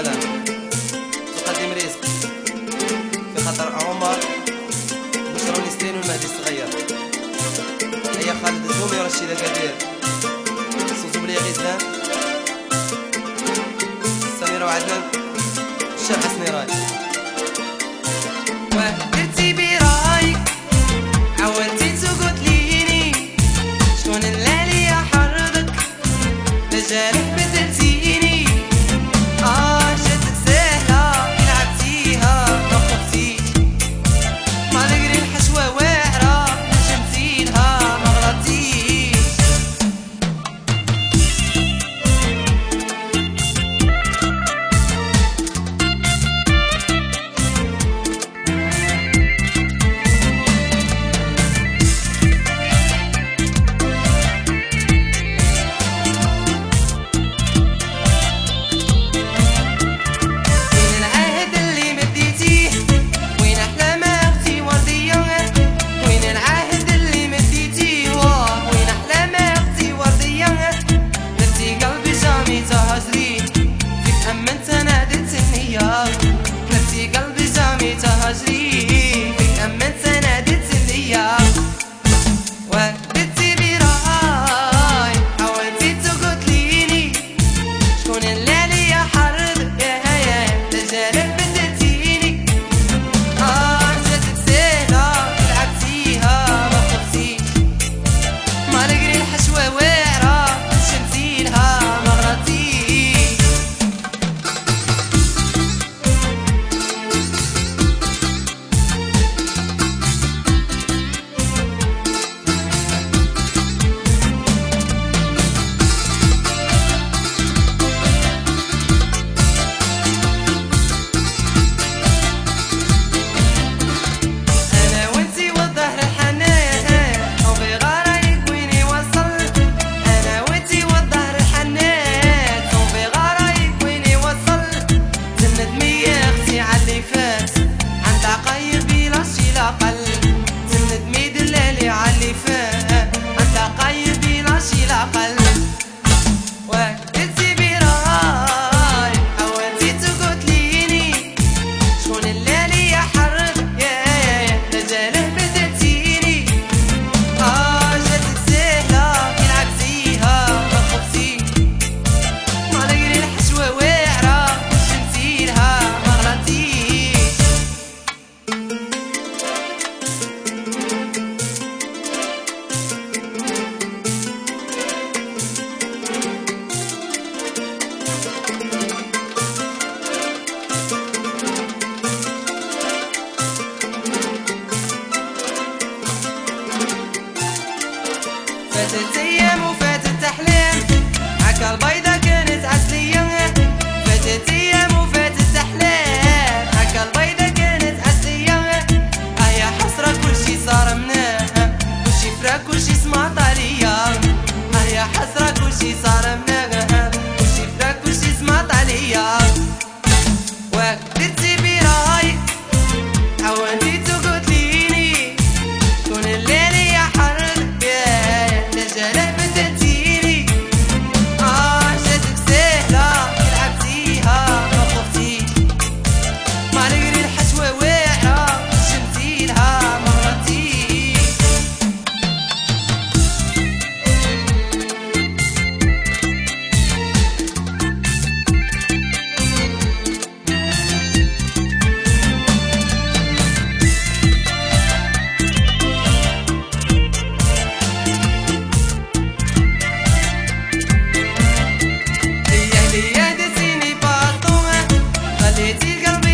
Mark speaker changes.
Speaker 1: السلام تقدم رزق في خطر عمر بشرى نسلين والمهدي الصغير. هيا خالد الزومي ورشيد الكبير صوتو بلي غيثام سميرة وعدنان. الشيخ حسني فاتت أيام وفاتت أحلام. عكا البيضة كانت عسلية فاتت أيام وفاتت أحلام. عكا البيضة كانت عسلية اهي حسرة كل شي صار مناها كل شي فراق كل شي سمعت عليا اهي حسرة كل شي صار مناها كل شي فراق كل شي سمعت عليا وقدرت Síganme.